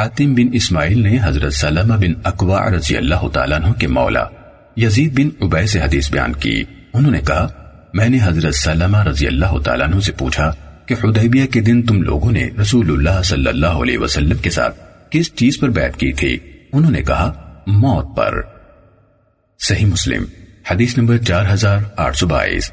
حاتم بن اسماعیل نے حضرت سلمہ بن اقوا رضی اللہ تعالیٰ عنہ کے مولا یزید بن عبی سے حدیث بیان کی۔ انہوں نے کہا، میں نے حضرت سلمہ رضی اللہ تعالیٰ عنہ سے پوچھا کہ حدیبیہ کے دن تم لوگوں نے رسول اللہ صلی اللہ علیہ وسلم کے ساتھ کس چیز پر بیعت کی تھی؟ انہوں نے کہا، موت پر۔ صحیح مسلم، حدیث نمبر چار ہزار آٹھ سو بائیس۔